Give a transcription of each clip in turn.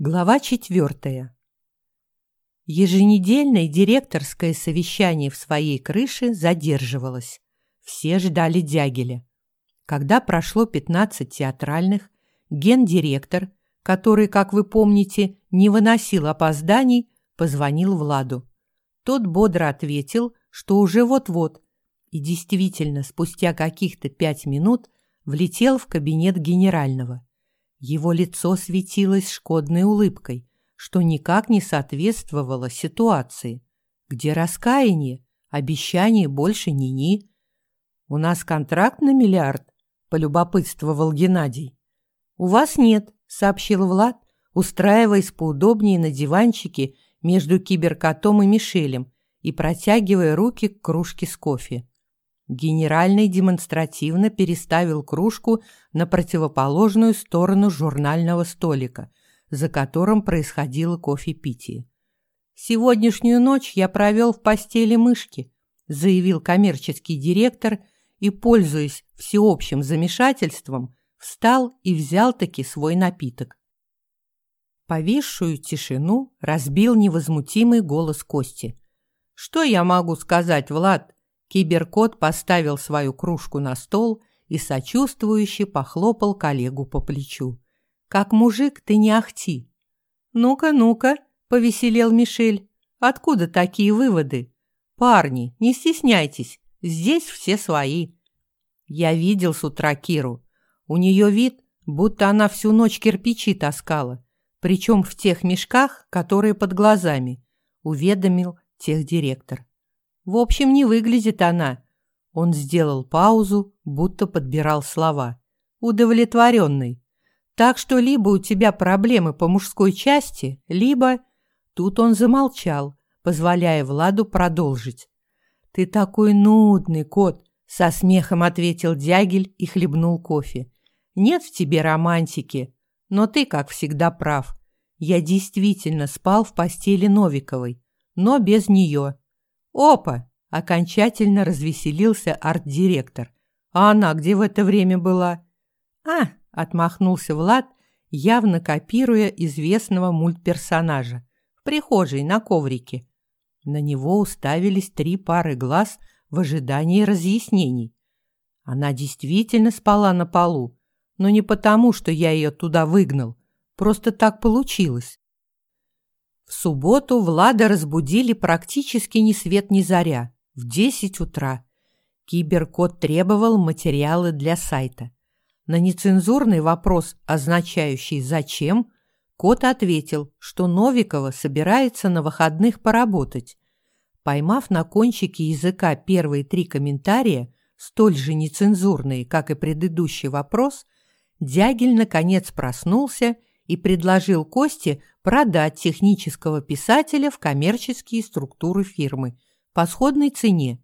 Глава четвертая. Еженедельное директорское совещание в своей крыше задерживалось. Все ждали Дягеля. Когда прошло 15 театральных, гендиректор, который, как вы помните, не выносил опозданий, позвонил Владу. Тот бодро ответил, что уже вот-вот, и действительно, спустя каких-то пять минут влетел в кабинет генерального. Его лицо светилось шкодной улыбкой, что никак не соответствовало ситуации, где раскаяние, обещание больше ни-ни. «У нас контракт на миллиард», — полюбопытствовал Геннадий. «У вас нет», — сообщил Влад, устраиваясь поудобнее на диванчике между киберкотом и Мишелем и протягивая руки к кружке с кофе. Генеральный демонстративно переставил кружку на противоположную сторону журнального столика, за которым происходило кофепитие. «Сегодняшнюю ночь я провел в постели мышки», заявил коммерческий директор и, пользуясь всеобщим замешательством, встал и взял-таки свой напиток. Повисшую тишину разбил невозмутимый голос Кости. «Что я могу сказать, Влад? Киберкот поставил свою кружку на стол и сочувствующе похлопал коллегу по плечу. «Как мужик ты не ахти!» «Ну-ка, ну-ка!» — повеселел Мишель. «Откуда такие выводы?» «Парни, не стесняйтесь, здесь все свои». Я видел с утра Киру. У нее вид, будто она всю ночь кирпичи таскала, причем в тех мешках, которые под глазами, уведомил техдиректор. В общем, не выглядит она. Он сделал паузу, будто подбирал слова. Удовлетворенный. Так что либо у тебя проблемы по мужской части, либо... Тут он замолчал, позволяя Владу продолжить. «Ты такой нудный, кот!» — со смехом ответил Дягель и хлебнул кофе. «Нет в тебе романтики, но ты, как всегда, прав. Я действительно спал в постели Новиковой, но без нее. «Опа!» – окончательно развеселился арт-директор. «А она где в это время была?» «А!» – отмахнулся Влад, явно копируя известного мультперсонажа. «В прихожей, на коврике». На него уставились три пары глаз в ожидании разъяснений. Она действительно спала на полу, но не потому, что я ее туда выгнал. Просто так получилось. В субботу Влада разбудили практически ни свет ни заря, в 10 утра. Киберкот требовал материалы для сайта. На нецензурный вопрос, означающий «зачем?», кот ответил, что Новикова собирается на выходных поработать. Поймав на кончике языка первые три комментария, столь же нецензурные, как и предыдущий вопрос, Дягель наконец проснулся и предложил Косте продать технического писателя в коммерческие структуры фирмы по сходной цене.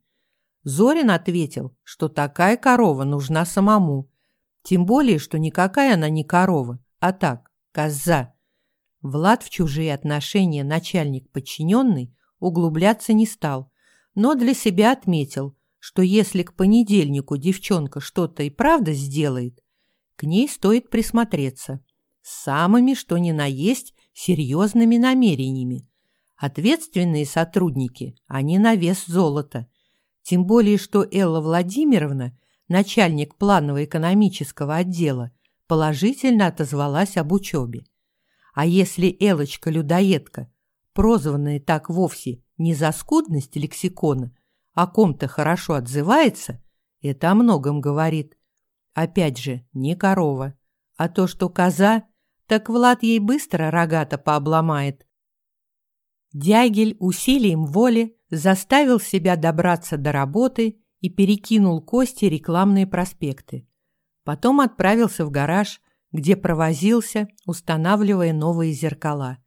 Зорин ответил, что такая корова нужна самому, тем более, что никакая она не корова, а так, коза. Влад в чужие отношения начальник-подчиненный углубляться не стал, но для себя отметил, что если к понедельнику девчонка что-то и правда сделает, к ней стоит присмотреться самыми, что ни на есть, серьезными намерениями. Ответственные сотрудники, они на вес золота. Тем более, что Элла Владимировна, начальник планово-экономического отдела, положительно отозвалась об учебе. А если Элочка-людоедка, прозванная так вовсе не за скудность лексикона, о ком-то хорошо отзывается, это о многом говорит. Опять же, не корова, а то, что коза так Влад ей быстро рогато пообломает. Дягель усилием воли заставил себя добраться до работы и перекинул Кости рекламные проспекты. Потом отправился в гараж, где провозился, устанавливая новые зеркала.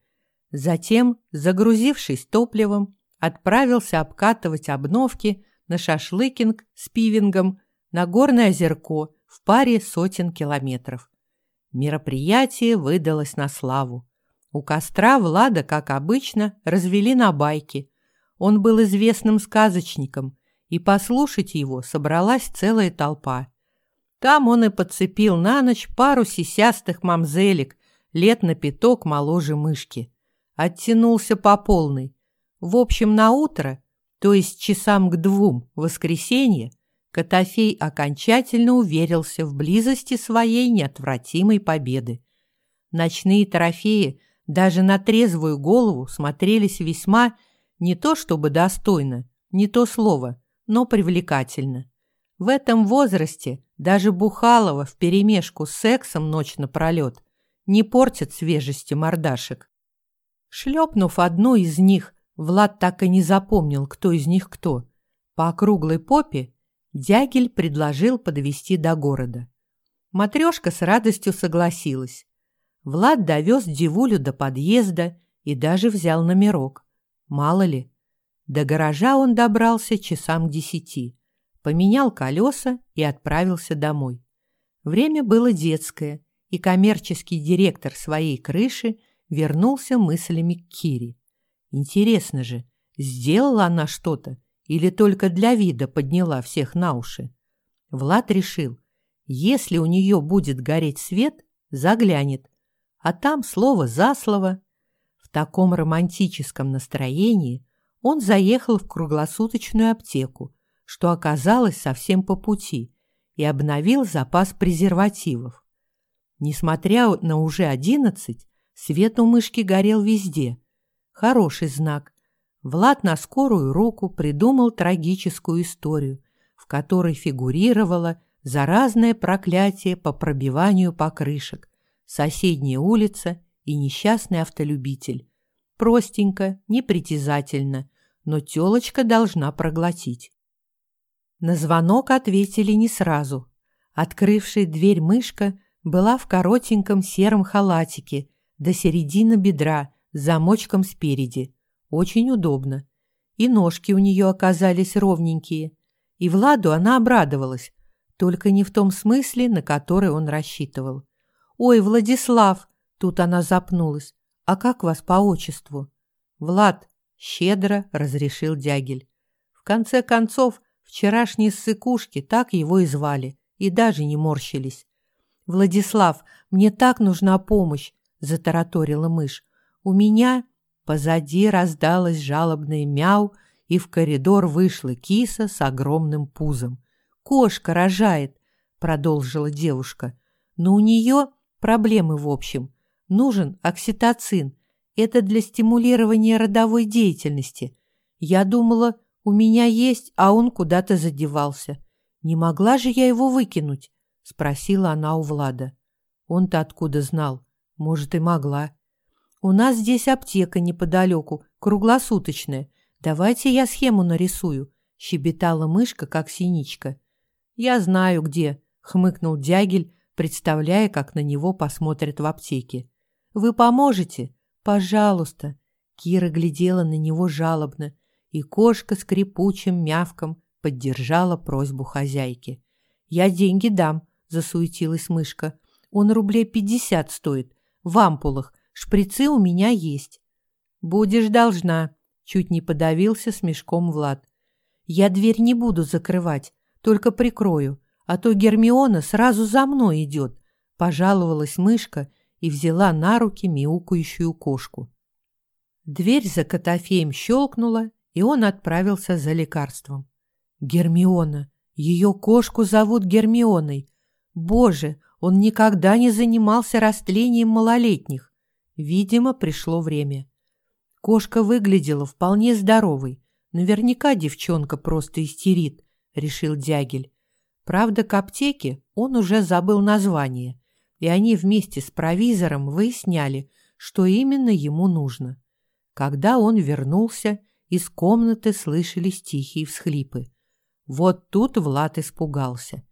Затем, загрузившись топливом, отправился обкатывать обновки на шашлыкинг с пивингом на Горное озерко в паре сотен километров. Мероприятие выдалось на славу. У костра Влада, как обычно, развели на байке. Он был известным сказочником, и послушать его собралась целая толпа. Там он и подцепил на ночь пару сисястых мамзелек, лет на пяток моложе мышки. Оттянулся по полной. В общем, на утро, то есть часам к двум воскресенье, Котофей окончательно уверился в близости своей неотвратимой победы. Ночные трофеи даже на трезвую голову смотрелись весьма не то чтобы достойно, не то слово, но привлекательно. В этом возрасте даже Бухалова вперемешку с сексом ночь напролет не портит свежести мордашек. Шлепнув одну из них, Влад так и не запомнил, кто из них кто. По округлой попе Дягель предложил подвести до города. Матрешка с радостью согласилась. Влад довез девулю до подъезда и даже взял номерок. Мало ли. До гаража он добрался часам к десяти, поменял колеса и отправился домой. Время было детское, и коммерческий директор своей крыши вернулся мыслями к Кире. Интересно же, сделала она что-то или только для вида подняла всех на уши? Влад решил, если у нее будет гореть свет, заглянет, а там слово за слово. В таком романтическом настроении он заехал в круглосуточную аптеку, что оказалось совсем по пути, и обновил запас презервативов. Несмотря на уже одиннадцать, свет у мышки горел везде. Хороший знак. Влад на скорую руку придумал трагическую историю, в которой фигурировало заразное проклятие по пробиванию покрышек, соседняя улица и несчастный автолюбитель. Простенько, непритязательно, но тёлочка должна проглотить. На звонок ответили не сразу. Открывшая дверь мышка была в коротеньком сером халатике до середины бедра с замочком спереди. Очень удобно. И ножки у нее оказались ровненькие. И Владу она обрадовалась, только не в том смысле, на который он рассчитывал. «Ой, Владислав!» — тут она запнулась. «А как вас по отчеству?» «Влад!» — щедро разрешил Дягель. В конце концов, вчерашние ссыкушки так его и звали, и даже не морщились. «Владислав, мне так нужна помощь!» — затараторила мышь. «У меня...» Позади раздалось жалобное мяу, и в коридор вышла киса с огромным пузом. «Кошка рожает!» — продолжила девушка. «Но у нее Проблемы в общем. Нужен окситоцин. Это для стимулирования родовой деятельности. Я думала, у меня есть, а он куда-то задевался. Не могла же я его выкинуть? Спросила она у Влада. Он-то откуда знал? Может, и могла. У нас здесь аптека неподалеку, круглосуточная. Давайте я схему нарисую. Щебетала мышка, как синичка. Я знаю где, хмыкнул Дягель, представляя, как на него посмотрят в аптеке. «Вы поможете? Пожалуйста!» Кира глядела на него жалобно, и кошка скрипучим мявком поддержала просьбу хозяйки. «Я деньги дам», — засуетилась мышка. «Он рублей пятьдесят стоит. В ампулах. Шприцы у меня есть». «Будешь должна», — чуть не подавился смешком Влад. «Я дверь не буду закрывать, только прикрою а то Гермиона сразу за мной идет», — пожаловалась мышка и взяла на руки мяукающую кошку. Дверь за Котофеем щелкнула, и он отправился за лекарством. «Гермиона! Ее кошку зовут Гермионой! Боже, он никогда не занимался растлением малолетних!» Видимо, пришло время. Кошка выглядела вполне здоровой. Наверняка девчонка просто истерит, решил Дягель. Правда, к аптеке он уже забыл название, и они вместе с провизором выясняли, что именно ему нужно. Когда он вернулся, из комнаты слышались тихие всхлипы. Вот тут Влад испугался.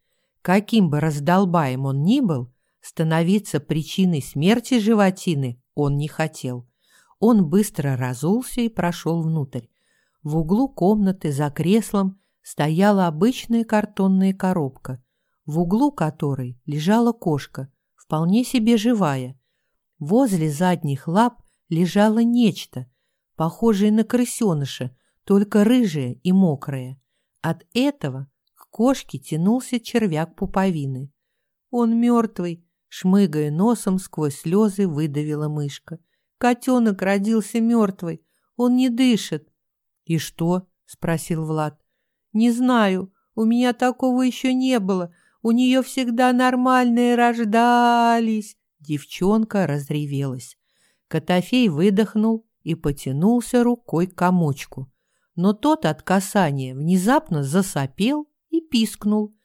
Каким бы раздолбаем он ни был, становиться причиной смерти животины он не хотел. Он быстро разулся и прошел внутрь. В углу комнаты за креслом стояла обычная картонная коробка, в углу которой лежала кошка, вполне себе живая. Возле задних лап лежало нечто, похожее на крысеныша, только рыжее и мокрое. От этого к кошке тянулся червяк пуповины. «Он мертвый», Шмыгая носом, сквозь слезы выдавила мышка. Котенок родился мертвый. Он не дышит. «И что?» — спросил Влад. «Не знаю. У меня такого еще не было. У нее всегда нормальные рождались». Девчонка разревелась. Котофей выдохнул и потянулся рукой к комочку. Но тот от касания внезапно засопел и пискнул.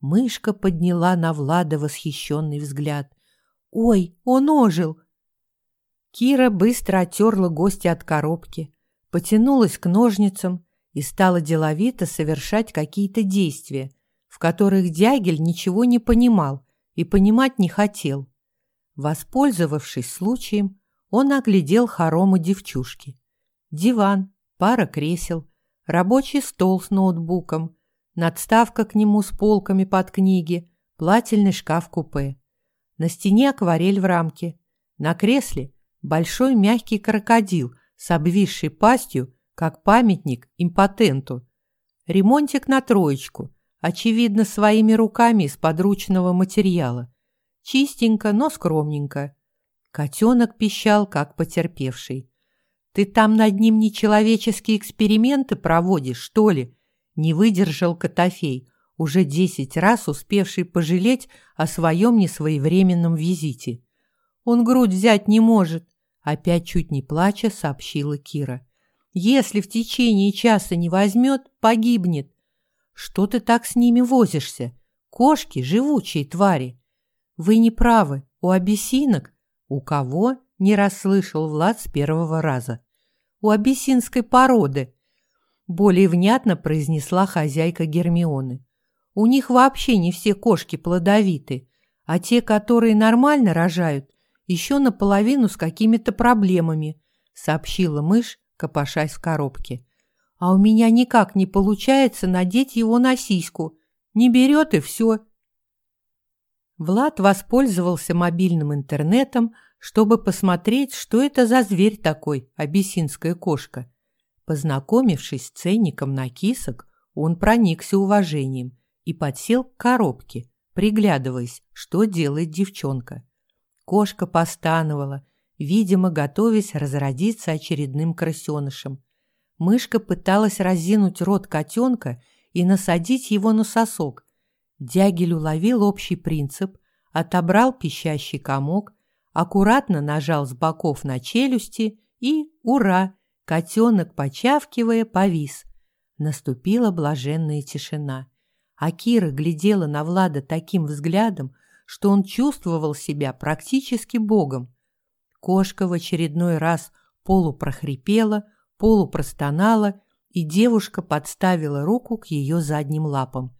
Мышка подняла на Влада восхищенный взгляд. «Ой, он ожил!» Кира быстро оттерла гостя от коробки, потянулась к ножницам и стала деловито совершать какие-то действия, в которых Дягель ничего не понимал и понимать не хотел. Воспользовавшись случаем, он оглядел хоромы девчушки. Диван, пара кресел, рабочий стол с ноутбуком, надставка к нему с полками под книги, плательный шкаф-купе. На стене акварель в рамке. На кресле большой мягкий крокодил с обвисшей пастью, как памятник импотенту. Ремонтик на троечку, очевидно, своими руками из подручного материала. Чистенько, но скромненько. Котенок пищал, как потерпевший. «Ты там над ним нечеловеческие эксперименты проводишь, что ли?» Не выдержал Котофей, уже десять раз успевший пожалеть о своем несвоевременном визите. «Он грудь взять не может», — опять чуть не плача сообщила Кира. «Если в течение часа не возьмет, погибнет. Что ты так с ними возишься? Кошки — живучие твари. Вы не правы, у абиссинок. У кого? Не расслышал Влад с первого раза. У абиссинской породы. Более внятно произнесла хозяйка Гермионы. У них вообще не все кошки плодовиты, а те, которые нормально рожают, еще наполовину с какими-то проблемами, сообщила мышь, копошась в коробке. А у меня никак не получается надеть его на сиську. Не берет и все. Влад воспользовался мобильным интернетом, чтобы посмотреть, что это за зверь такой, абиссинская кошка. Познакомившись с ценником на кисок, он проникся уважением и подсел к коробке, приглядываясь, что делает девчонка. Кошка постановала, видимо, готовясь разродиться очередным крысенышем. Мышка пыталась разинуть рот котенка и насадить его на сосок. Дягель уловил общий принцип, отобрал пищащий комок, аккуратно нажал с боков на челюсти и, ура, котенок, почавкивая, повис. Наступила блаженная тишина. А Кира глядела на Влада таким взглядом, что он чувствовал себя практически богом. Кошка в очередной раз полупрохрипела, полупростонала, и девушка подставила руку к ее задним лапам.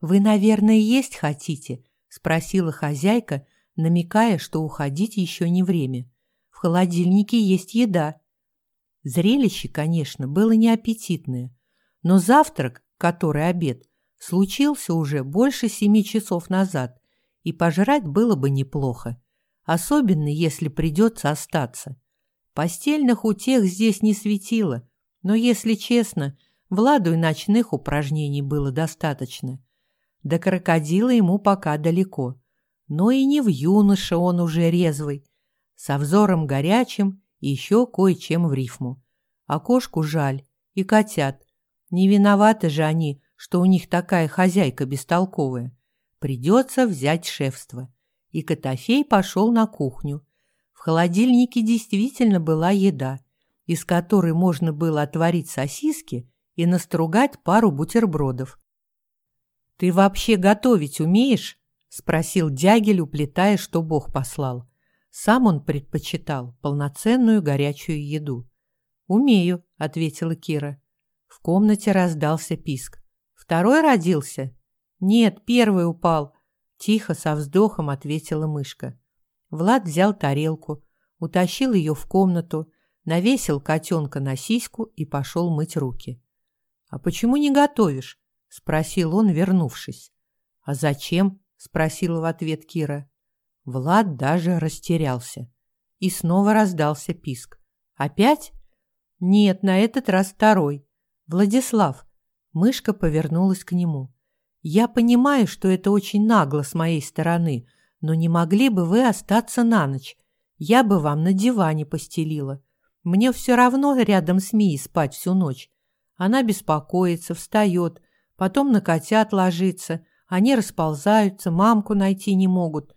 «Вы, наверное, есть хотите?» – спросила хозяйка, намекая, что уходить еще не время. «В холодильнике есть еда». Зрелище, конечно, было неаппетитное, но завтрак, который обед, случился уже больше семи часов назад, и пожрать было бы неплохо, особенно если придется остаться. Постельных утех здесь не светило, но, если честно, Владу и ночных упражнений было достаточно. До крокодила ему пока далеко, но и не в юноше он уже резвый, со взором горячим и еще кое-чем в рифму. А кошку жаль, и котят. Не виноваты же они, что у них такая хозяйка бестолковая. Придется взять шефство. И Котофей пошел на кухню, в холодильнике действительно была еда, из которой можно было отварить сосиски и настругать пару бутербродов. «Ты вообще готовить умеешь?» – спросил Дягель, уплетая, что Бог послал. Сам он предпочитал полноценную горячую еду. «Умею», – ответила Кира. В комнате раздался писк. «Второй родился?» «Нет, первый упал», – тихо со вздохом ответила мышка. Влад взял тарелку, утащил ее в комнату, навесил котенка на сиську и пошел мыть руки. «А почему не готовишь?» – спросил он, вернувшись. «А зачем?» – спросила в ответ Кира. Влад даже растерялся. И снова раздался писк. «Опять?» «Нет, на этот раз второй. Владислав». Мышка повернулась к нему. «Я понимаю, что это очень нагло с моей стороны, но не могли бы вы остаться на ночь? Я бы вам на диване постелила. Мне все равно рядом с Мией спать всю ночь. Она беспокоится, встает, потом на котят ложится. Они расползаются, мамку найти не могут.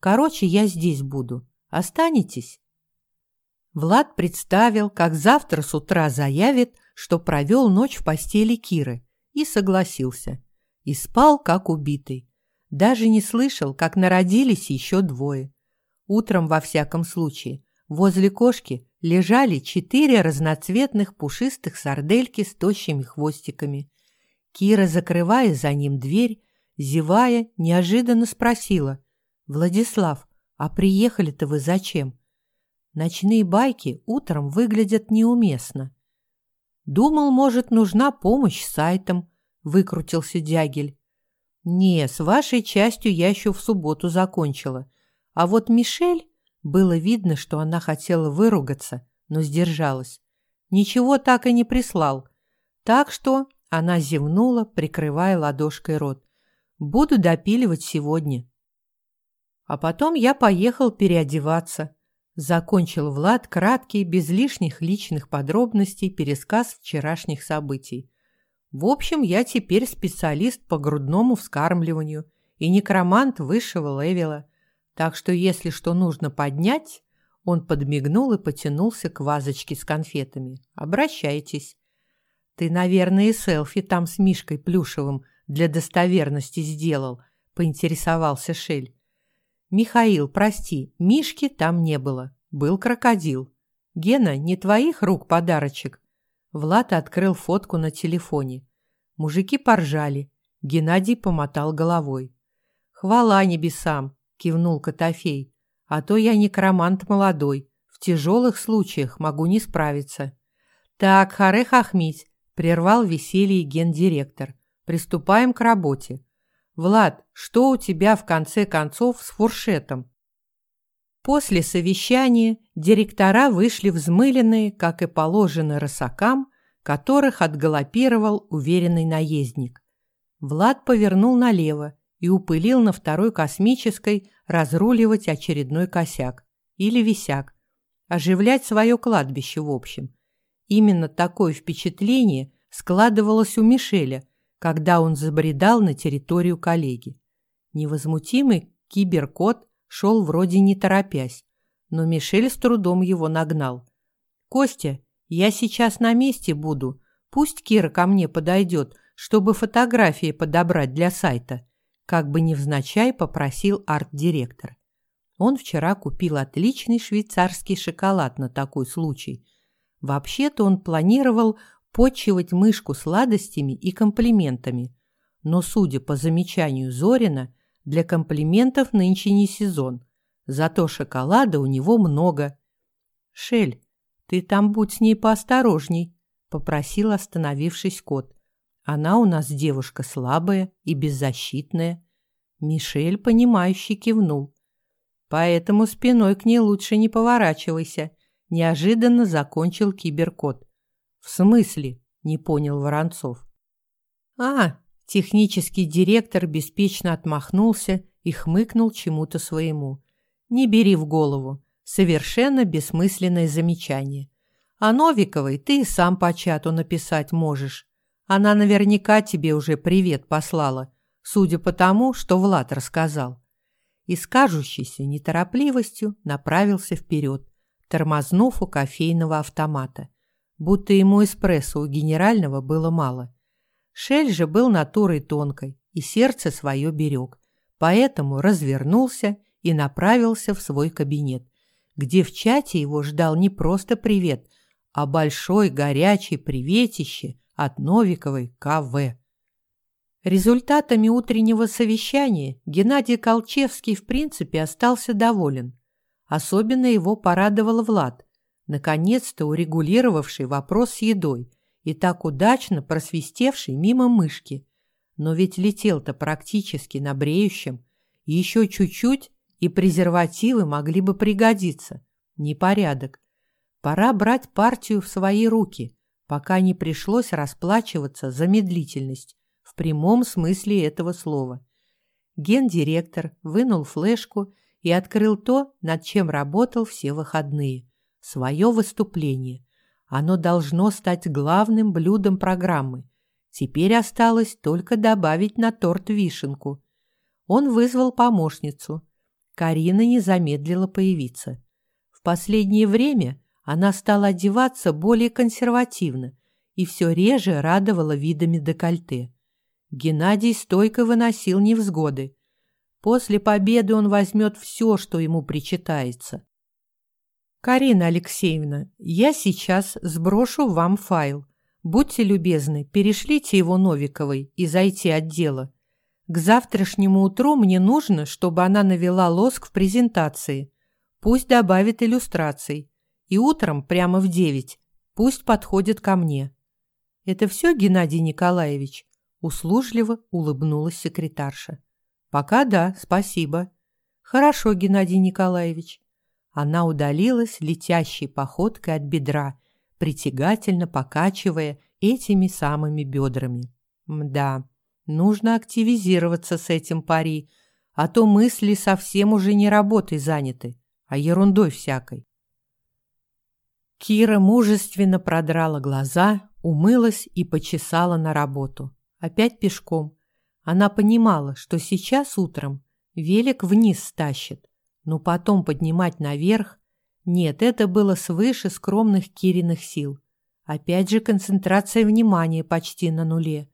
Короче, я здесь буду. Останетесь?» Влад представил, как завтра с утра заявит, что провел ночь в постели Киры, и согласился. И спал, как убитый. Даже не слышал, как народились еще двое. Утром, во всяком случае, возле кошки лежали четыре разноцветных пушистых сардельки с тощими хвостиками. Кира, закрывая за ним дверь, зевая, неожиданно спросила. «Владислав, а приехали-то вы зачем?» Ночные байки утром выглядят неуместно. «Думал, может, нужна помощь сайтом», — выкрутился Дягель. «Не, с вашей частью я еще в субботу закончила. А вот Мишель...» Было видно, что она хотела выругаться, но сдержалась. Ничего так и не прислал. Так что она зевнула, прикрывая ладошкой рот. «Буду допиливать сегодня». А потом я поехал переодеваться. Закончил Влад краткий, без лишних личных подробностей, пересказ вчерашних событий. В общем, я теперь специалист по грудному вскармливанию и некромант высшего левела. Так что если что нужно поднять, он подмигнул и потянулся к вазочке с конфетами. Обращайтесь. Ты, наверное, и селфи там с Мишкой Плюшевым для достоверности сделал, поинтересовался Шель. Михаил, прости, Мишки там не было. Был крокодил. Гена, не твоих рук подарочек. Влад открыл фотку на телефоне. Мужики поржали. Геннадий помотал головой. «Хвала небесам!» – кивнул Котофей. «А то я некромант молодой. В тяжелых случаях могу не справиться». «Так, харе хахмить!» – прервал веселье гендиректор. «Приступаем к работе. Влад, что у тебя в конце концов с фуршетом?» После совещания директора вышли взмыленные, как и положено рысакам, которых отгалопировал уверенный наездник. Влад повернул налево и упылил на второй космической разруливать очередной косяк или висяк, оживлять свое кладбище в общем. Именно такое впечатление складывалось у Мишеля, когда он забредал на территорию коллеги. Невозмутимый киберкот шел вроде не торопясь, но Мишель с трудом его нагнал. «Костя, я сейчас на месте буду. Пусть Кира ко мне подойдет, чтобы фотографии подобрать для сайта», как бы невзначай попросил арт-директор. Он вчера купил отличный швейцарский шоколад на такой случай. Вообще-то он планировал почивать мышку сладостями и комплиментами, но, судя по замечанию Зорина, для комплиментов нынче не сезон. Зато шоколада у него много. «Шель, ты там будь с ней поосторожней», — попросил остановившись кот. «Она у нас девушка слабая и беззащитная». Мишель, понимающе кивнул. «Поэтому спиной к ней лучше не поворачивайся», — неожиданно закончил киберкот. «В смысле?» — не понял Воронцов. «А, Технический директор беспечно отмахнулся и хмыкнул чему-то своему. «Не бери в голову. Совершенно бессмысленное замечание. А Новиковой ты и сам по чату написать можешь. Она наверняка тебе уже привет послала, судя по тому, что Влад рассказал». И с кажущейся неторопливостью направился вперед, тормознув у кофейного автомата. Будто ему эспрессо у генерального было мало – Шель же был натурой тонкой и сердце свое берег, поэтому развернулся и направился в свой кабинет, где в чате его ждал не просто привет, а большой горячий приветище от Новиковой КВ. Результатами утреннего совещания Геннадий Колчевский в принципе остался доволен. Особенно его порадовал Влад, наконец-то урегулировавший вопрос с едой – и так удачно просвистевший мимо мышки. Но ведь летел-то практически на бреющем. Еще чуть-чуть, и презервативы могли бы пригодиться. Непорядок. Пора брать партию в свои руки, пока не пришлось расплачиваться за медлительность в прямом смысле этого слова. Гендиректор вынул флешку и открыл то, над чем работал все выходные. Свое выступление. Оно должно стать главным блюдом программы. Теперь осталось только добавить на торт вишенку. Он вызвал помощницу. Карина не замедлила появиться. В последнее время она стала одеваться более консервативно и все реже радовала видами декольте. Геннадий стойко выносил невзгоды. После победы он возьмет все, что ему причитается. «Карина Алексеевна, я сейчас сброшу вам файл. Будьте любезны, перешлите его Новиковой и зайти от дела. К завтрашнему утру мне нужно, чтобы она навела лоск в презентации. Пусть добавит иллюстраций. И утром, прямо в девять, пусть подходит ко мне». «Это все, Геннадий Николаевич?» Услужливо улыбнулась секретарша. «Пока да, спасибо». «Хорошо, Геннадий Николаевич». Она удалилась летящей походкой от бедра, притягательно покачивая этими самыми бедрами. Мда, нужно активизироваться с этим пари, а то мысли совсем уже не работой заняты, а ерундой всякой. Кира мужественно продрала глаза, умылась и почесала на работу. Опять пешком. Она понимала, что сейчас утром велик вниз стащит, но потом поднимать наверх... Нет, это было свыше скромных Кириных сил. Опять же концентрация внимания почти на нуле.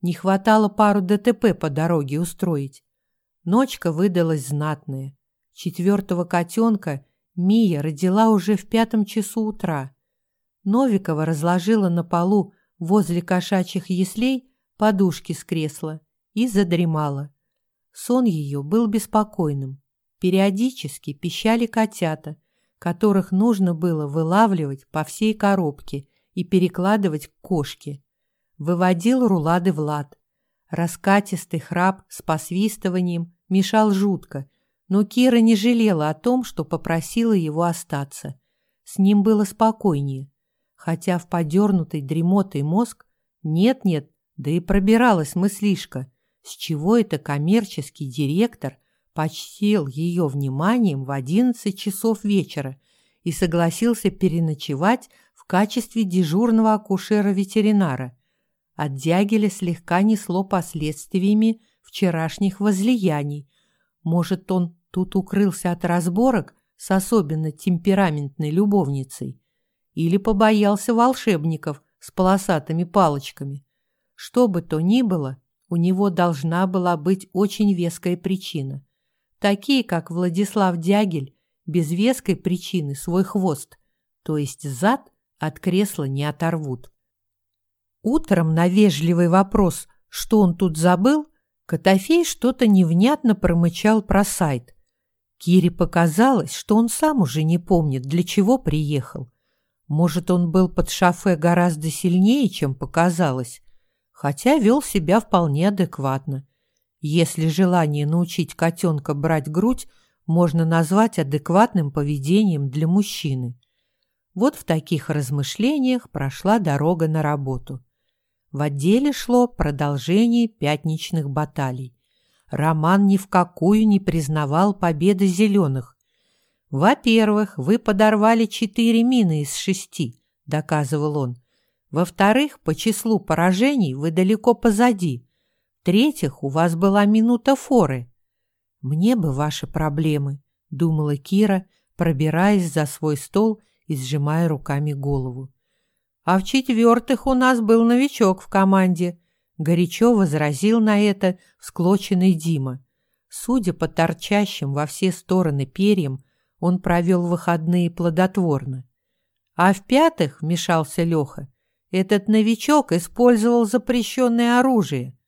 Не хватало пару ДТП по дороге устроить. Ночка выдалась знатная. Четвертого котенка Мия родила уже в пятом часу утра. Новикова разложила на полу возле кошачьих яслей подушки с кресла и задремала. Сон ее был беспокойным. Периодически пищали котята, которых нужно было вылавливать по всей коробке и перекладывать к кошке. Выводил рулады Влад. Раскатистый храп с посвистыванием мешал жутко, но Кира не жалела о том, что попросила его остаться. С ним было спокойнее, хотя в подернутый дремотой мозг нет-нет, да и пробиралась мыслишка, с чего это коммерческий директор почтил ее вниманием в 11 часов вечера и согласился переночевать в качестве дежурного акушера-ветеринара. От Дягеля слегка несло последствиями вчерашних возлияний. Может, он тут укрылся от разборок с особенно темпераментной любовницей? Или побоялся волшебников с полосатыми палочками? Что бы то ни было, у него должна была быть очень веская причина – такие как Владислав Дягель, без веской причины свой хвост, то есть зад, от кресла не оторвут. Утром на вежливый вопрос, что он тут забыл, Котофей что-то невнятно промычал про сайт. Кире показалось, что он сам уже не помнит, для чего приехал. Может, он был под шофе гораздо сильнее, чем показалось, хотя вел себя вполне адекватно. Если желание научить котенка брать грудь можно назвать адекватным поведением для мужчины. Вот в таких размышлениях прошла дорога на работу. В отделе шло продолжение пятничных баталий. Роман ни в какую не признавал победы зеленых. «Во-первых, вы подорвали четыре мины из шести», — доказывал он. «Во-вторых, по числу поражений вы далеко позади. В-третьих, у вас была минута форы. Мне бы ваши проблемы, думала Кира, пробираясь за свой стол и сжимая руками голову. А в-четвертых, у нас был новичок в команде, горячо возразил на это всклоченный Дима. Судя по торчащим во все стороны перьям, он провел выходные плодотворно. А в-пятых, вмешался Леха, этот новичок использовал запрещенное оружие.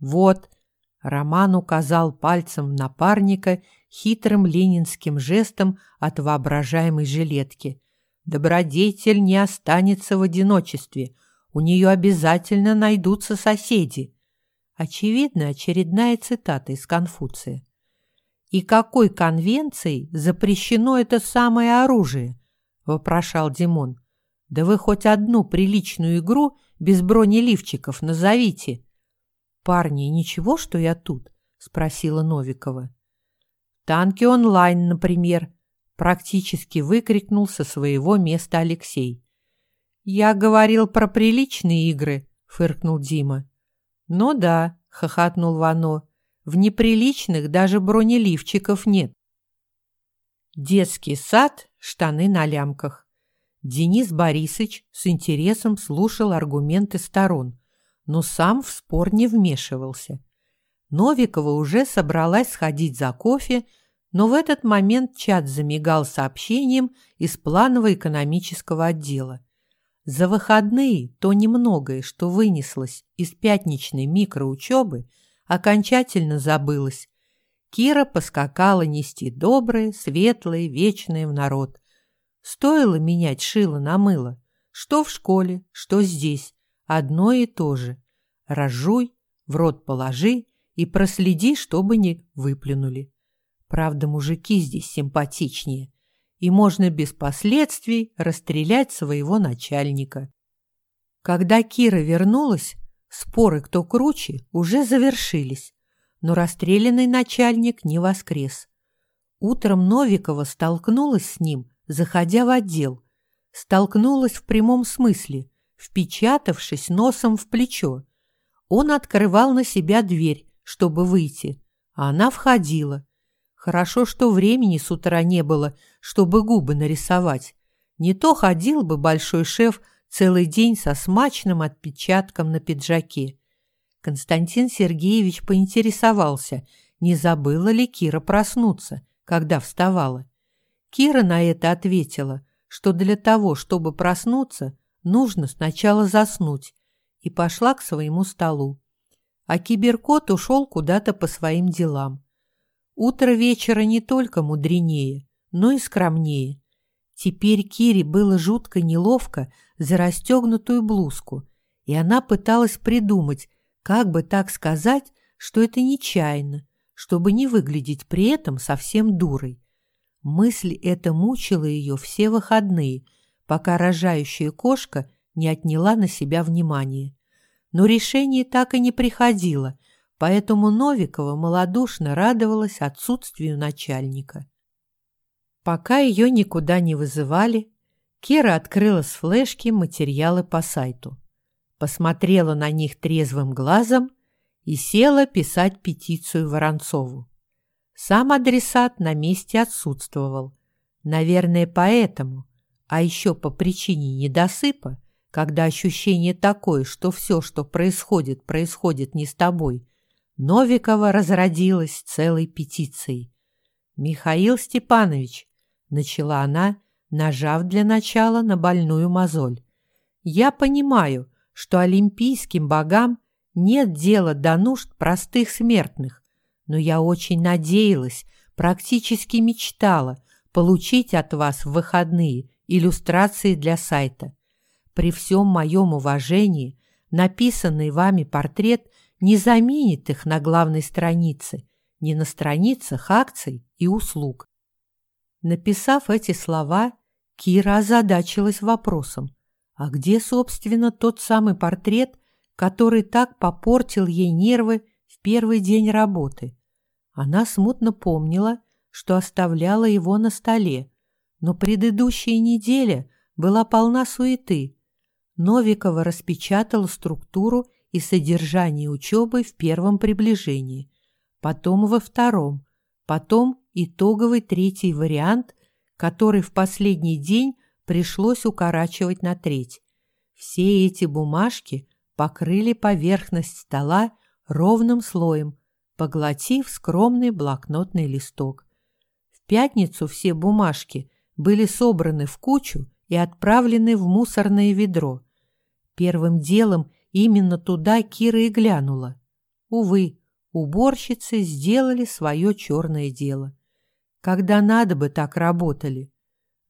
«Вот», — Роман указал пальцем напарника хитрым ленинским жестом от воображаемой жилетки. «Добродетель не останется в одиночестве, у нее обязательно найдутся соседи». Очевидно, очередная цитата из Конфуция. «И какой конвенцией запрещено это самое оружие?» — вопрошал Димон. «Да вы хоть одну приличную игру без бронеливчиков назовите». «Парни, ничего, что я тут?» — спросила Новикова. «Танки онлайн, например», — практически выкрикнул со своего места Алексей. «Я говорил про приличные игры», — фыркнул Дима. «Ну да», — хохотнул Вано, — «в неприличных даже бронеливчиков нет». Детский сад, штаны на лямках. Денис Борисович с интересом слушал аргументы сторон, но сам в спор не вмешивался. Новикова уже собралась сходить за кофе, но в этот момент чат замигал сообщением из планово-экономического отдела. За выходные то немногое, что вынеслось из пятничной микроучебы, окончательно забылось. Кира поскакала нести доброе, светлое, вечное в народ. Стоило менять шило на мыло. Что в школе, что здесь. Одно и то же. Разжуй, в рот положи и проследи, чтобы не выплюнули. Правда, мужики здесь симпатичнее, и можно без последствий расстрелять своего начальника. Когда Кира вернулась, споры, кто круче, уже завершились, но расстрелянный начальник не воскрес. Утром Новикова столкнулась с ним, заходя в отдел. Столкнулась в прямом смысле, впечатавшись носом в плечо. Он открывал на себя дверь, чтобы выйти, а она входила. Хорошо, что времени с утра не было, чтобы губы нарисовать. Не то ходил бы большой шеф целый день со смачным отпечатком на пиджаке. Константин Сергеевич поинтересовался, не забыла ли Кира проснуться, когда вставала. Кира на это ответила, что для того, чтобы проснуться, нужно сначала заснуть, и пошла к своему столу. А киберкот ушел куда-то по своим делам. Утро вечера не только мудренее, но и скромнее. Теперь Кире было жутко неловко за расстегнутую блузку, и она пыталась придумать, как бы так сказать, что это нечаянно, чтобы не выглядеть при этом совсем дурой. Мысль эта мучила ее все выходные, пока рожающая кошка не отняла на себя внимание. Но решение так и не приходило, поэтому Новикова малодушно радовалась отсутствию начальника. Пока ее никуда не вызывали, Кира открыла с флешки материалы по сайту, посмотрела на них трезвым глазом и села писать петицию Воронцову. Сам адресат на месте отсутствовал. Наверное, поэтому, а еще по причине недосыпа, когда ощущение такое, что все, что происходит, происходит не с тобой, Новикова разродилась целой петицией. «Михаил Степанович», — начала она, нажав для начала на больную мозоль, «я понимаю, что олимпийским богам нет дела до нужд простых смертных, но я очень надеялась, практически мечтала получить от вас в выходные иллюстрации для сайта. При всем моем уважении написанный вами портрет не заменит их на главной странице, не на страницах акций и услуг. Написав эти слова, Кира озадачилась вопросом, а где, собственно, тот самый портрет, который так попортил ей нервы в первый день работы? Она смутно помнила, что оставляла его на столе, но предыдущая неделя была полна суеты. Новикова распечатала структуру и содержание учебы в первом приближении, потом во втором, потом итоговый третий вариант, который в последний день пришлось укорачивать на треть. Все эти бумажки покрыли поверхность стола ровным слоем, поглотив скромный блокнотный листок. В пятницу все бумажки были собраны в кучу и отправлены в мусорное ведро. Первым делом именно туда Кира и глянула. Увы, уборщицы сделали свое черное дело. Когда надо бы так работали.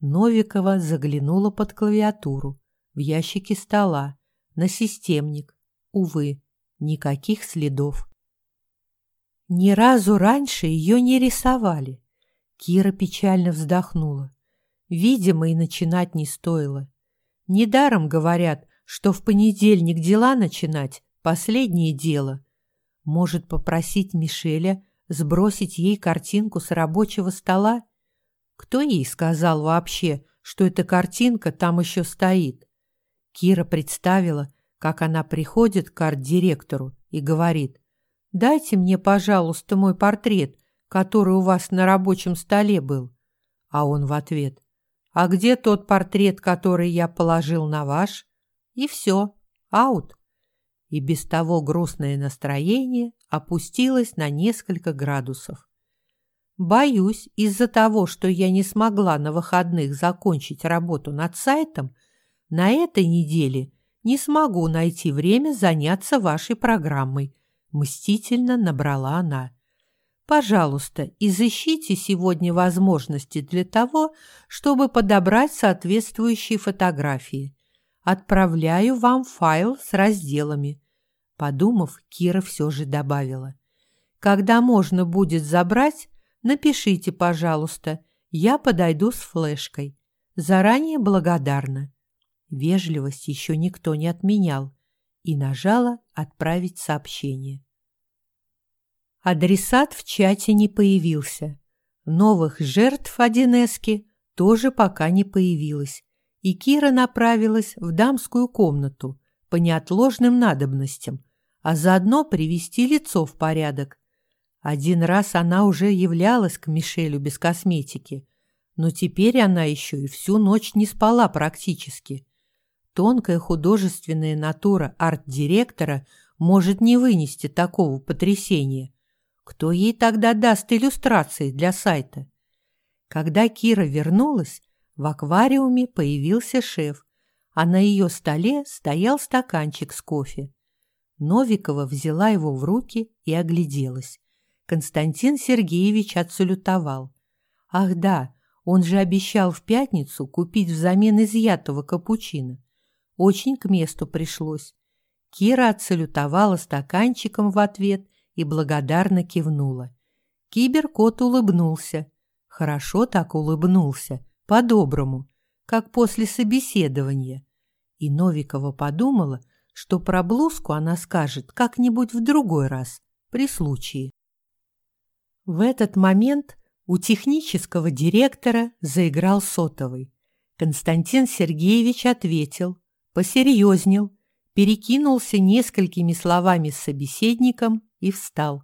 Новикова заглянула под клавиатуру, в ящике стола, на системник. Увы, никаких следов. Ни разу раньше ее не рисовали. Кира печально вздохнула. Видимо, и начинать не стоило. Недаром говорят, что в понедельник дела начинать – последнее дело. Может, попросить Мишеля сбросить ей картинку с рабочего стола? Кто ей сказал вообще, что эта картинка там еще стоит? Кира представила, как она приходит к арт-директору и говорит, «Дайте мне, пожалуйста, мой портрет, который у вас на рабочем столе был». А он в ответ, «А где тот портрет, который я положил на ваш?» И все, аут. И без того грустное настроение опустилось на несколько градусов. Боюсь, из-за того, что я не смогла на выходных закончить работу над сайтом, на этой неделе не смогу найти время заняться вашей программой, мстительно набрала она. Пожалуйста, изыщите сегодня возможности для того, чтобы подобрать соответствующие фотографии. Отправляю вам файл с разделами. Подумав, Кира все же добавила. Когда можно будет забрать, напишите, пожалуйста. Я подойду с флешкой. Заранее благодарна. Вежливость еще никто не отменял и нажала «Отправить сообщение». Адресат в чате не появился. Новых жертв 1 тоже пока не появилось, и Кира направилась в дамскую комнату по неотложным надобностям, а заодно привести лицо в порядок. Один раз она уже являлась к Мишелю без косметики, но теперь она еще и всю ночь не спала практически. Тонкая художественная натура арт-директора может не вынести такого потрясения. Кто ей тогда даст иллюстрации для сайта? Когда Кира вернулась, в аквариуме появился шеф, а на ее столе стоял стаканчик с кофе. Новикова взяла его в руки и огляделась. Константин Сергеевич отсалютовал. Ах да, он же обещал в пятницу купить взамен изъятого капучино. Очень к месту пришлось. Кира отсалютовала стаканчиком в ответ и благодарно кивнула. Киберкот улыбнулся. Хорошо так улыбнулся, по-доброму, как после собеседования. И Новикова подумала, что про блузку она скажет как-нибудь в другой раз, при случае. В этот момент у технического директора заиграл сотовый. Константин Сергеевич ответил, посерьезнел, перекинулся несколькими словами с собеседником и встал.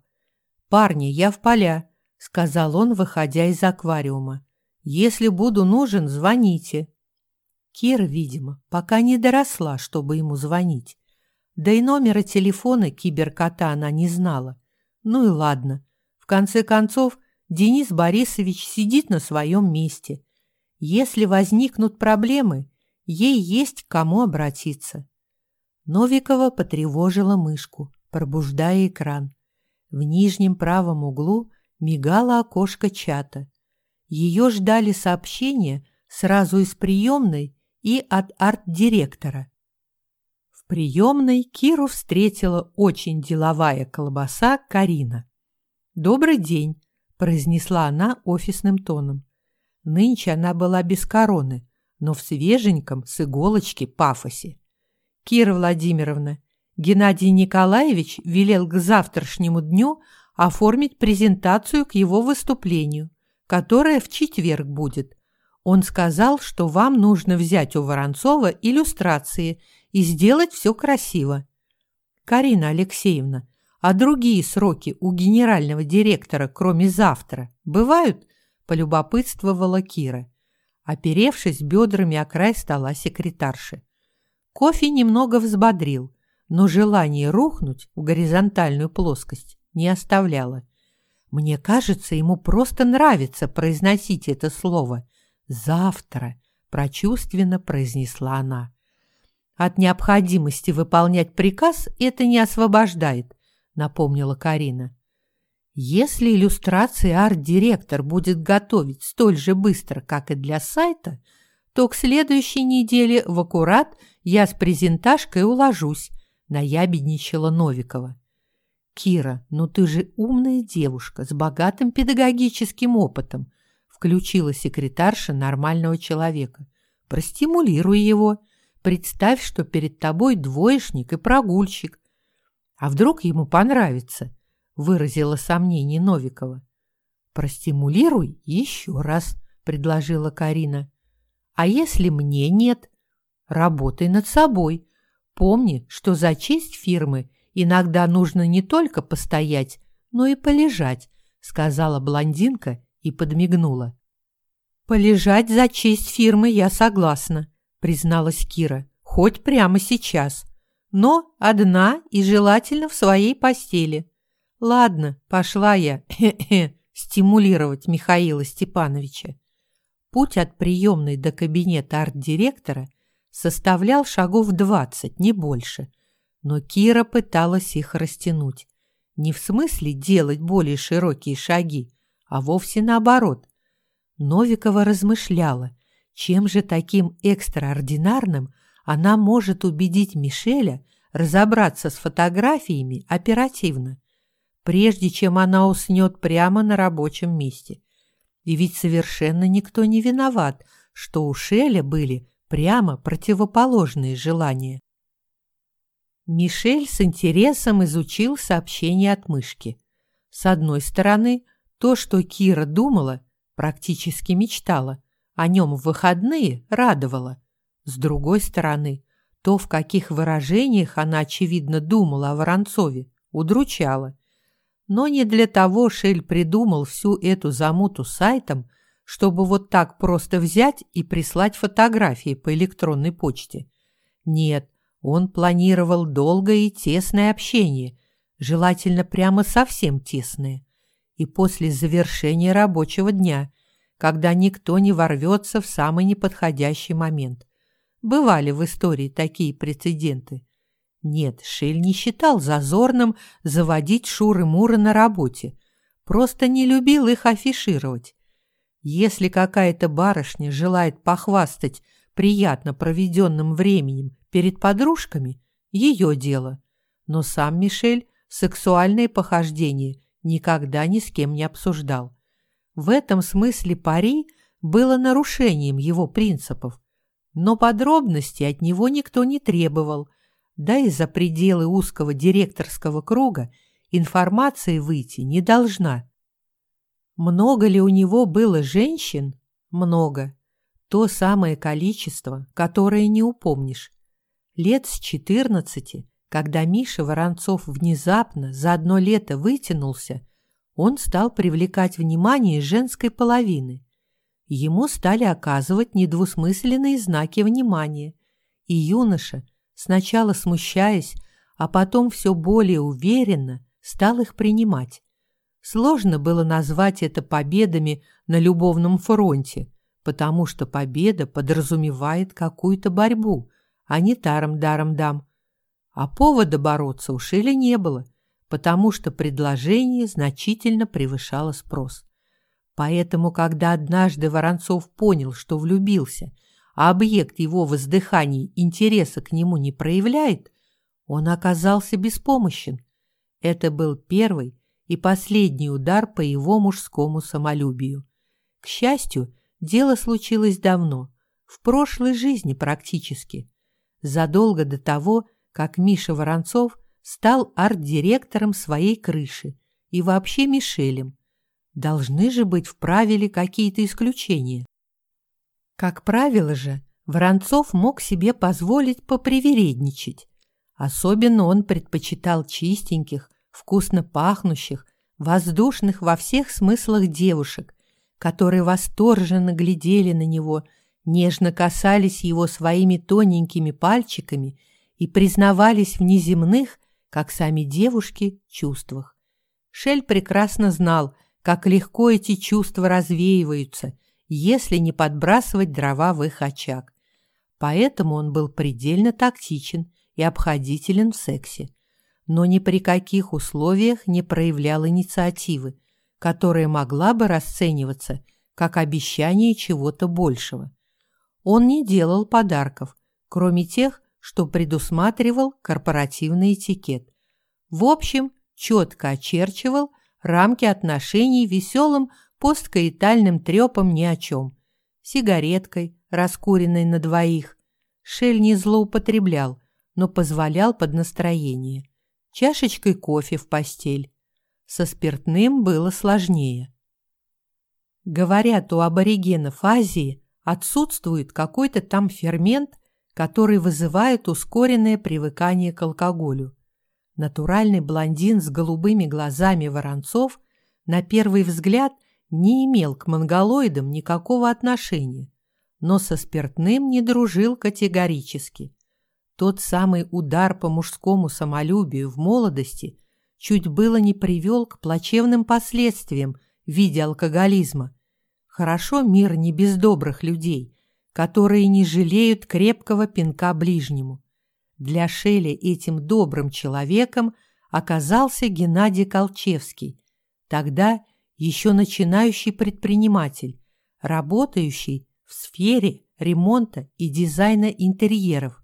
«Парни, я в поля», — сказал он, выходя из аквариума. Если буду нужен, звоните. Кира, видимо, пока не доросла, чтобы ему звонить. Да и номера телефона киберкота она не знала. Ну и ладно. В конце концов, Денис Борисович сидит на своем месте. Если возникнут проблемы, ей есть к кому обратиться. Новикова потревожила мышку, пробуждая экран. В нижнем правом углу мигало окошко чата. Ее ждали сообщения сразу из приемной и от арт-директора. В приемной Киру встретила очень деловая колбаса Карина. «Добрый день», – произнесла она офисным тоном. Нынче она была без короны, но в свеженьком с иголочки пафосе. «Кира Владимировна, Геннадий Николаевич велел к завтрашнему дню оформить презентацию к его выступлению которая в четверг будет. Он сказал, что вам нужно взять у Воронцова иллюстрации и сделать все красиво. Карина Алексеевна, а другие сроки у генерального директора, кроме завтра, бывают? Полюбопытствовала Кира, оперевшись бедрами о край стола секретарши. Кофе немного взбодрил, но желание рухнуть в горизонтальную плоскость не оставляло. Мне кажется, ему просто нравится произносить это слово. «Завтра», – прочувственно произнесла она. «От необходимости выполнять приказ это не освобождает», – напомнила Карина. «Если иллюстрации арт-директор будет готовить столь же быстро, как и для сайта, то к следующей неделе в аккурат я с презентажкой уложусь», – наябедничала Новикова. «Кира, ну ты же умная девушка с богатым педагогическим опытом», включила секретарша нормального человека. «Простимулируй его. Представь, что перед тобой двоечник и прогульщик. А вдруг ему понравится? Выразила сомнение Новикова. Простимулируй еще раз, предложила Карина. А если мне нет? Работай над собой. Помни, что за честь фирмы иногда нужно не только постоять, но и полежать, сказала блондинка и подмигнула. Полежать за честь фирмы я согласна, призналась Кира, хоть прямо сейчас, но одна и желательно в своей постели. Ладно, пошла я стимулировать Михаила Степановича. Путь от приемной до кабинета арт-директора составлял шагов двадцать, не больше. Но Кира пыталась их растянуть. Не в смысле делать более широкие шаги, а вовсе наоборот. Новикова размышляла, чем же таким экстраординарным она может убедить Мишеля разобраться с фотографиями оперативно, прежде чем она уснет прямо на рабочем месте. И ведь совершенно никто не виноват, что у Шеля были прямо противоположные желания. Мишель с интересом изучил сообщение от мышки. С одной стороны, то, что Кира думала, практически мечтала, о нем в выходные радовало. С другой стороны, то, в каких выражениях она, очевидно, думала о Воронцове, удручало. Но не для того Шель придумал всю эту замуту сайтом, чтобы вот так просто взять и прислать фотографии по электронной почте. Нет, он планировал долгое и тесное общение, желательно прямо совсем тесное. И после завершения рабочего дня, когда никто не ворвется в самый неподходящий момент. Бывали в истории такие прецеденты. Нет, Шель не считал зазорным заводить шуры-муры на работе, просто не любил их афишировать. Если какая-то барышня желает похвастать приятно проведенным временем перед подружками, ее дело. Но сам Мишель сексуальные похождения никогда ни с кем не обсуждал. В этом смысле пари было нарушением его принципов, но подробностей от него никто не требовал – да и за пределы узкого директорского круга информация выйти не должна. Много ли у него было женщин? Много. То самое количество, которое не упомнишь. Лет с четырнадцати, когда Миша Воронцов внезапно за одно лето вытянулся, он стал привлекать внимание женской половины. Ему стали оказывать недвусмысленные знаки внимания, и юноша – сначала смущаясь, а потом все более уверенно стал их принимать. Сложно было назвать это победами на любовном фронте, потому что победа подразумевает какую-то борьбу, а не таром-даром-дам. А повода бороться у Шеля не было, потому что предложение значительно превышало спрос. Поэтому, когда однажды Воронцов понял, что влюбился – а объект его воздыханий интереса к нему не проявляет, он оказался беспомощен. Это был первый и последний удар по его мужскому самолюбию. К счастью, дело случилось давно, в прошлой жизни практически, задолго до того, как Миша Воронцов стал арт-директором своей крыши и вообще Мишелем. Должны же быть в правиле какие-то исключения. Как правило же, Воронцов мог себе позволить попривередничать. Особенно он предпочитал чистеньких, вкусно пахнущих, воздушных во всех смыслах девушек, которые восторженно глядели на него, нежно касались его своими тоненькими пальчиками и признавались в неземных, как сами девушки, чувствах. Шель прекрасно знал, как легко эти чувства развеиваются – если не подбрасывать дрова в их очаг. Поэтому он был предельно тактичен и обходителен в сексе, но ни при каких условиях не проявлял инициативы, которая могла бы расцениваться как обещание чего-то большего. Он не делал подарков, кроме тех, что предусматривал корпоративный этикет. В общем, четко очерчивал рамки отношений веселым посткаитальным трепом ни о чем. Сигареткой, раскуренной на двоих. Шель не злоупотреблял, но позволял под настроение. Чашечкой кофе в постель. Со спиртным было сложнее. Говорят, у аборигенов Азии отсутствует какой-то там фермент, который вызывает ускоренное привыкание к алкоголю. Натуральный блондин с голубыми глазами Воронцов на первый взгляд не имел к монголоидам никакого отношения, но со спиртным не дружил категорически. Тот самый удар по мужскому самолюбию в молодости чуть было не привел к плачевным последствиям в виде алкоголизма. Хорошо мир не без добрых людей, которые не жалеют крепкого пинка ближнему. Для Шеля этим добрым человеком оказался Геннадий Колчевский, тогда еще начинающий предприниматель, работающий в сфере ремонта и дизайна интерьеров.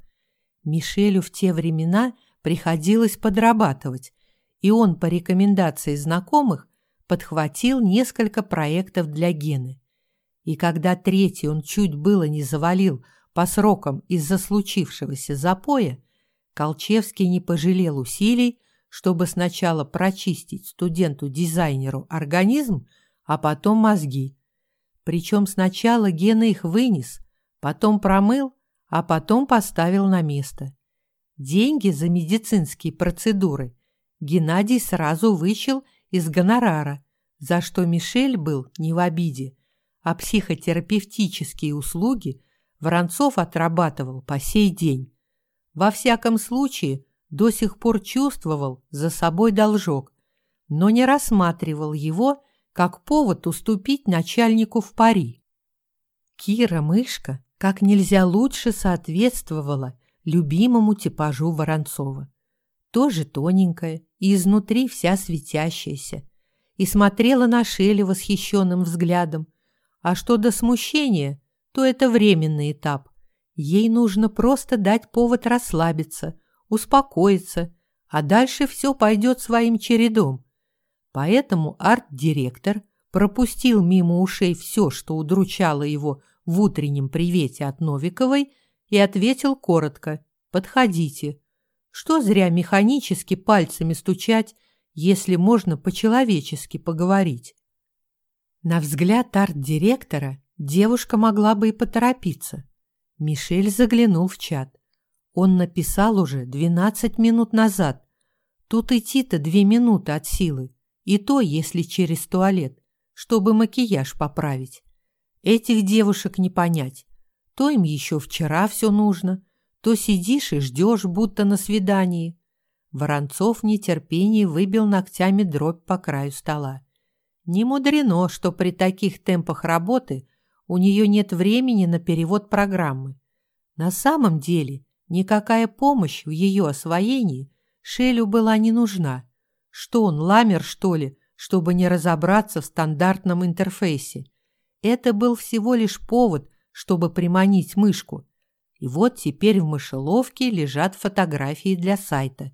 Мишелю в те времена приходилось подрабатывать, и он по рекомендации знакомых подхватил несколько проектов для Гены. И когда третий он чуть было не завалил по срокам из-за случившегося запоя, Колчевский не пожалел усилий, чтобы сначала прочистить студенту-дизайнеру организм, а потом мозги. Причем сначала Гена их вынес, потом промыл, а потом поставил на место. Деньги за медицинские процедуры Геннадий сразу вычел из гонорара, за что Мишель был не в обиде, а психотерапевтические услуги Воронцов отрабатывал по сей день. Во всяком случае, до сих пор чувствовал за собой должок, но не рассматривал его как повод уступить начальнику в пари. Кира Мышка как нельзя лучше соответствовала любимому типажу Воронцова. Тоже тоненькая и изнутри вся светящаяся, и смотрела на Шелли восхищенным взглядом. А что до смущения, то это временный этап. Ей нужно просто дать повод расслабиться, успокоиться, а дальше все пойдет своим чередом. Поэтому арт-директор пропустил мимо ушей все, что удручало его в утреннем привете от Новиковой, и ответил коротко «Подходите». Что зря механически пальцами стучать, если можно по-человечески поговорить? На взгляд арт-директора девушка могла бы и поторопиться. Мишель заглянул в чат. Он написал уже 12 минут назад. Тут идти-то две минуты от силы, и то, если через туалет, чтобы макияж поправить. Этих девушек не понять. То им еще вчера все нужно, то сидишь и ждешь, будто на свидании. Воронцов в нетерпении выбил ногтями дробь по краю стола. Не мудрено, что при таких темпах работы у нее нет времени на перевод программы. На самом деле никакая помощь в ее освоении Шелю была не нужна. Что он, ламер, что ли, чтобы не разобраться в стандартном интерфейсе? Это был всего лишь повод, чтобы приманить мышку. И вот теперь в мышеловке лежат фотографии для сайта.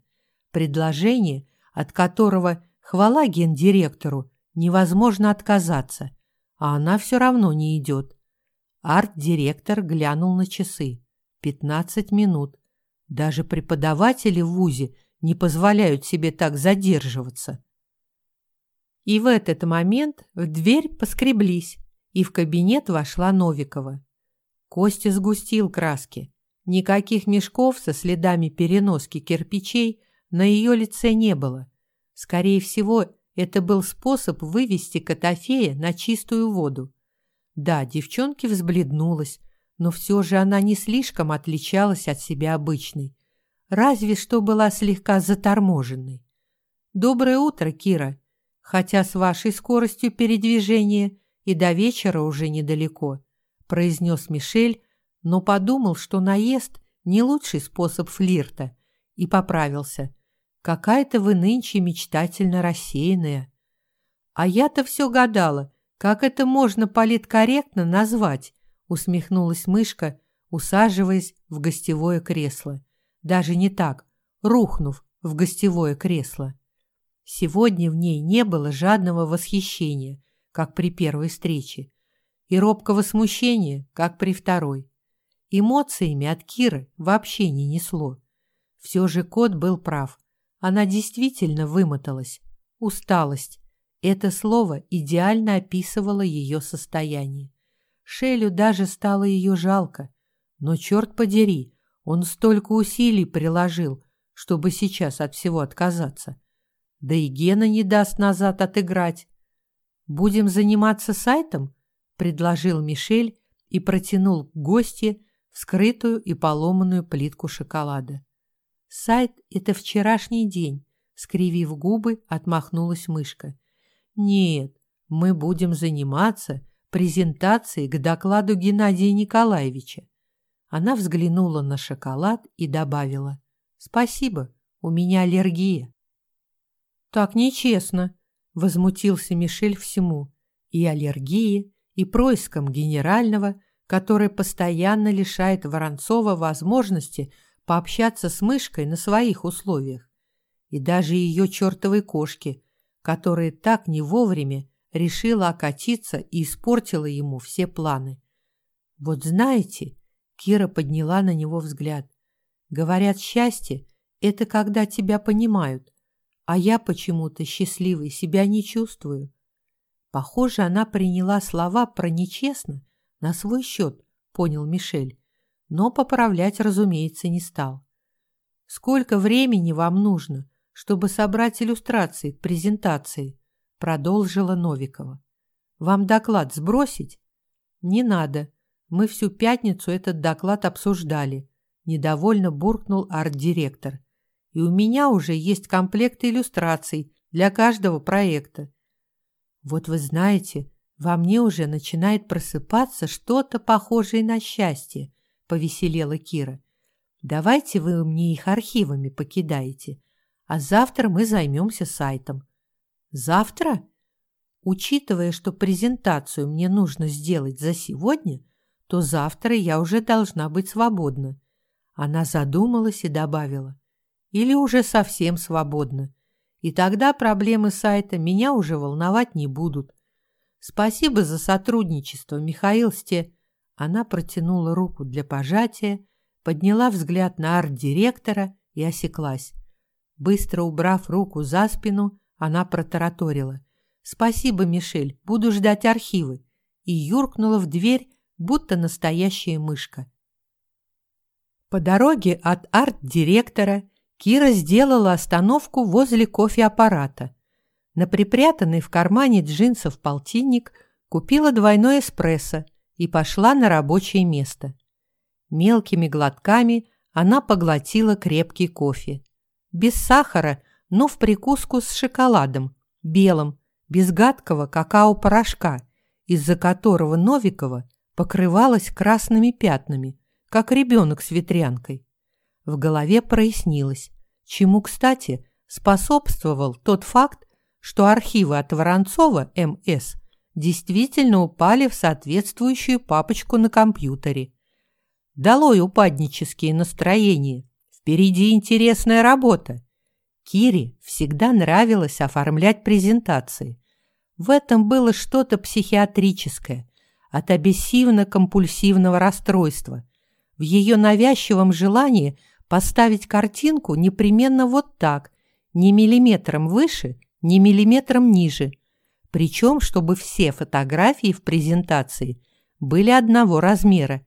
Предложение, от которого, хвала гендиректору, невозможно отказаться, а она все равно не идет. Арт-директор глянул на часы. Пятнадцать минут. Даже преподаватели в ВУЗе не позволяют себе так задерживаться. И в этот момент в дверь поскреблись, и в кабинет вошла Новикова. Костя сгустил краски. Никаких мешков со следами переноски кирпичей на ее лице не было. Скорее всего, это был способ вывести Котофея на чистую воду. Да, девчонке взбледнулась, но все же она не слишком отличалась от себя обычной. Разве что была слегка заторможенной. «Доброе утро, Кира. Хотя с вашей скоростью передвижения и до вечера уже недалеко», произнес Мишель, но подумал, что наезд не лучший способ флирта, и поправился. Какая-то вы нынче мечтательно рассеянная. А я-то все гадала, как это можно политкорректно назвать, усмехнулась мышка, усаживаясь в гостевое кресло. Даже не так, рухнув в гостевое кресло. Сегодня в ней не было жадного восхищения, как при первой встрече, и робкого смущения, как при второй. Эмоциями от Киры вообще не несло. Все же кот был прав. Она действительно вымоталась. Усталость. Это слово идеально описывало ее состояние. Шелю даже стало ее жалко. Но, черт подери, он столько усилий приложил, чтобы сейчас от всего отказаться. Да и Гена не даст назад отыграть. «Будем заниматься сайтом?» — предложил Мишель и протянул к гости вскрытую и поломанную плитку шоколада. «Сайт — это вчерашний день», — скривив губы, отмахнулась мышка. «Нет, мы будем заниматься презентацией к докладу Геннадия Николаевича». Она взглянула на шоколад и добавила. «Спасибо, у меня аллергия». «Так нечестно», — возмутился Мишель всему. «И аллергии, и происком генерального, который постоянно лишает Воронцова возможности пообщаться с мышкой на своих условиях. И даже ее чертовой кошки, которая так не вовремя решила окатиться и испортила ему все планы. Вот знаете, Кира подняла на него взгляд. Говорят, счастье — это когда тебя понимают, а я почему-то счастливой себя не чувствую. Похоже, она приняла слова про нечестно на свой счет, понял Мишель, но поправлять, разумеется, не стал. «Сколько времени вам нужно, чтобы собрать иллюстрации к презентации?» продолжила Новикова. «Вам доклад сбросить?» «Не надо. Мы всю пятницу этот доклад обсуждали», недовольно буркнул арт-директор. «И у меня уже есть комплект иллюстраций для каждого проекта. Вот вы знаете, во мне уже начинает просыпаться что-то похожее на счастье, повеселела Кира. Давайте вы мне их архивами покидаете, а завтра мы займемся сайтом. Завтра? Учитывая, что презентацию мне нужно сделать за сегодня, то завтра я уже должна быть свободна. Она задумалась и добавила. Или уже совсем свободна и тогда проблемы сайта меня уже волновать не будут. Спасибо за сотрудничество, Михаил Сте. Она протянула руку для пожатия, подняла взгляд на арт-директора и осеклась. Быстро убрав руку за спину, она протараторила. «Спасибо, Мишель, буду ждать архивы», и юркнула в дверь, будто настоящая мышка. По дороге от арт-директора Кира сделала остановку возле кофеаппарата. На припрятанный в кармане джинсов полтинник купила двойной эспрессо и пошла на рабочее место. Мелкими глотками она поглотила крепкий кофе. Без сахара, но в прикуску с шоколадом, белым, без гадкого какао-порошка, из-за которого Новикова покрывалась красными пятнами, как ребенок с ветрянкой. В голове прояснилось, чему, кстати, способствовал тот факт, что архивы от Воронцова МС действительно упали в соответствующую папочку на компьютере. Долой упаднические настроения. Впереди интересная работа. Кире всегда нравилось оформлять презентации. В этом было что-то психиатрическое от обессивно-компульсивного расстройства. В ее навязчивом желании поставить картинку непременно вот так, ни миллиметром выше, ни миллиметром ниже. Причем, чтобы все фотографии в презентации были одного размера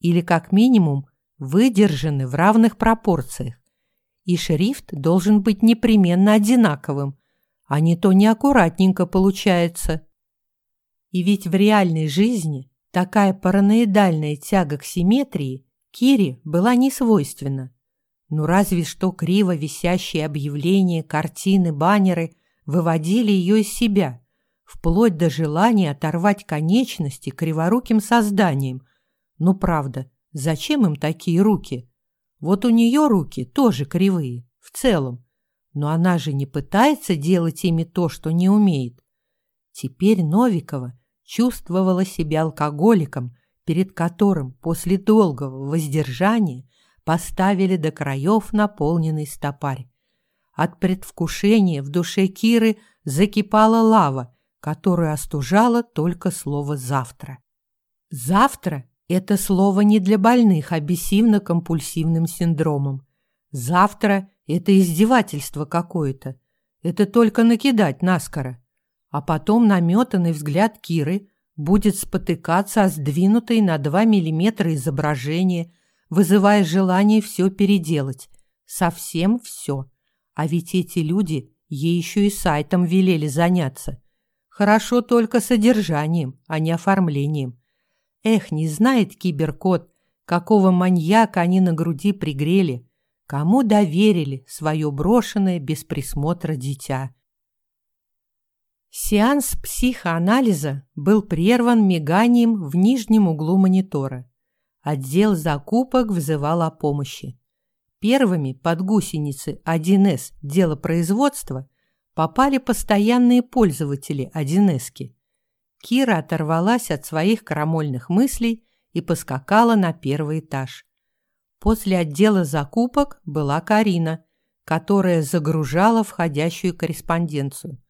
или как минимум выдержаны в равных пропорциях. И шрифт должен быть непременно одинаковым, а не то неаккуратненько получается. И ведь в реальной жизни такая параноидальная тяга к симметрии Кире была не свойственна. Ну разве что криво висящие объявления, картины, баннеры выводили ее из себя, вплоть до желания оторвать конечности криворуким созданием. Ну правда, зачем им такие руки? Вот у нее руки тоже кривые, в целом. Но она же не пытается делать ими то, что не умеет. Теперь Новикова чувствовала себя алкоголиком, перед которым после долгого воздержания поставили до краев наполненный стопарь. От предвкушения в душе Киры закипала лава, которую остужало только слово «завтра». «Завтра» — это слово не для больных обессивно-компульсивным синдромом. «Завтра» — Это издевательство какое-то. Это только накидать наскоро. А потом наметанный взгляд Киры будет спотыкаться о сдвинутые на 2 миллиметра изображение, вызывая желание все переделать. Совсем все. А ведь эти люди ей еще и сайтом велели заняться. Хорошо только содержанием, а не оформлением. Эх, не знает киберкот, какого маньяка они на груди пригрели, кому доверили свое брошенное без присмотра дитя. Сеанс психоанализа был прерван миганием в нижнем углу монитора. Отдел закупок взывал о помощи. Первыми под гусеницы 1С дело производства попали постоянные пользователи 1С. Кира оторвалась от своих крамольных мыслей и поскакала на первый этаж. После отдела закупок была Карина, которая загружала входящую корреспонденцию.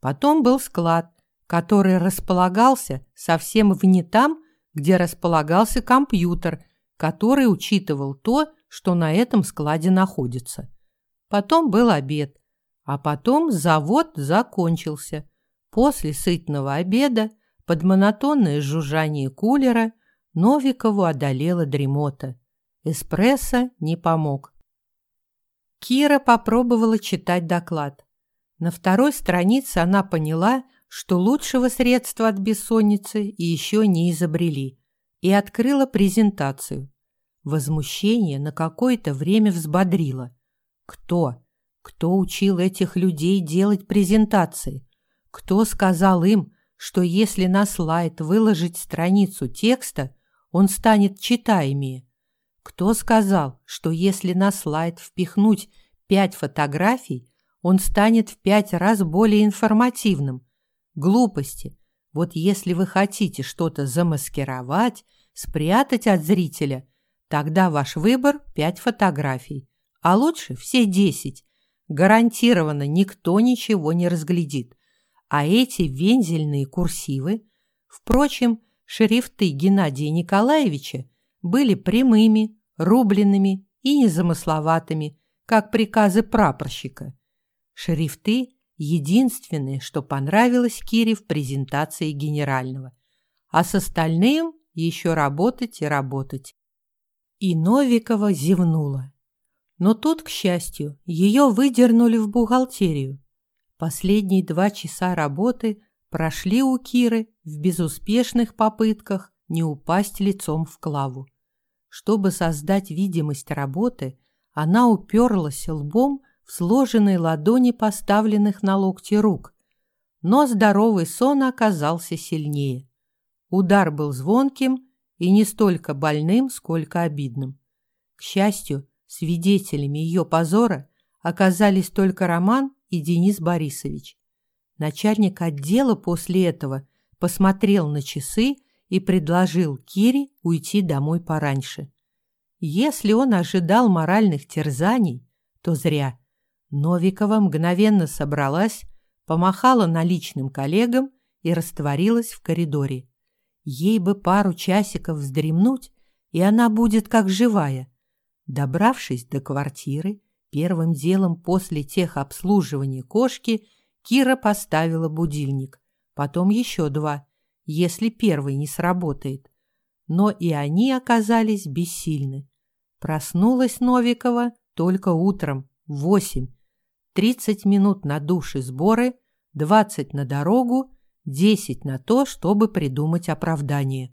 Потом был склад, который располагался совсем вне там, где располагался компьютер, который учитывал то, что на этом складе находится. Потом был обед, а потом завод закончился. После сытного обеда, под монотонное жужжание кулера, Новикову одолела дремота. Эспрессо не помог. Кира попробовала читать доклад. На второй странице она поняла, что лучшего средства от бессонницы еще не изобрели, и открыла презентацию. Возмущение на какое-то время взбодрило. Кто? Кто учил этих людей делать презентации? Кто сказал им, что если на слайд выложить страницу текста, он станет читаемее? Кто сказал, что если на слайд впихнуть пять фотографий, он станет в пять раз более информативным. Глупости. Вот если вы хотите что-то замаскировать, спрятать от зрителя, тогда ваш выбор – пять фотографий, а лучше все десять. Гарантированно никто ничего не разглядит. А эти вензельные курсивы, впрочем, шрифты Геннадия Николаевича были прямыми, рубленными и незамысловатыми, как приказы прапорщика. Шрифты – единственное, что понравилось Кире в презентации генерального. А с остальным еще работать и работать. И Новикова зевнула. Но тут, к счастью, ее выдернули в бухгалтерию. Последние два часа работы прошли у Киры в безуспешных попытках не упасть лицом в клаву. Чтобы создать видимость работы, она уперлась лбом в сложенной ладони поставленных на локти рук. Но здоровый сон оказался сильнее. Удар был звонким и не столько больным, сколько обидным. К счастью, свидетелями ее позора оказались только Роман и Денис Борисович. Начальник отдела после этого посмотрел на часы и предложил Кире уйти домой пораньше. Если он ожидал моральных терзаний, то зря – Новикова мгновенно собралась, помахала наличным коллегам и растворилась в коридоре. Ей бы пару часиков вздремнуть, и она будет как живая. Добравшись до квартиры, первым делом после техобслуживания кошки Кира поставила будильник, потом еще два, если первый не сработает. Но и они оказались бессильны. Проснулась Новикова только утром, в восемь, 30 минут на душ и сборы, 20 на дорогу, 10 на то, чтобы придумать оправдание.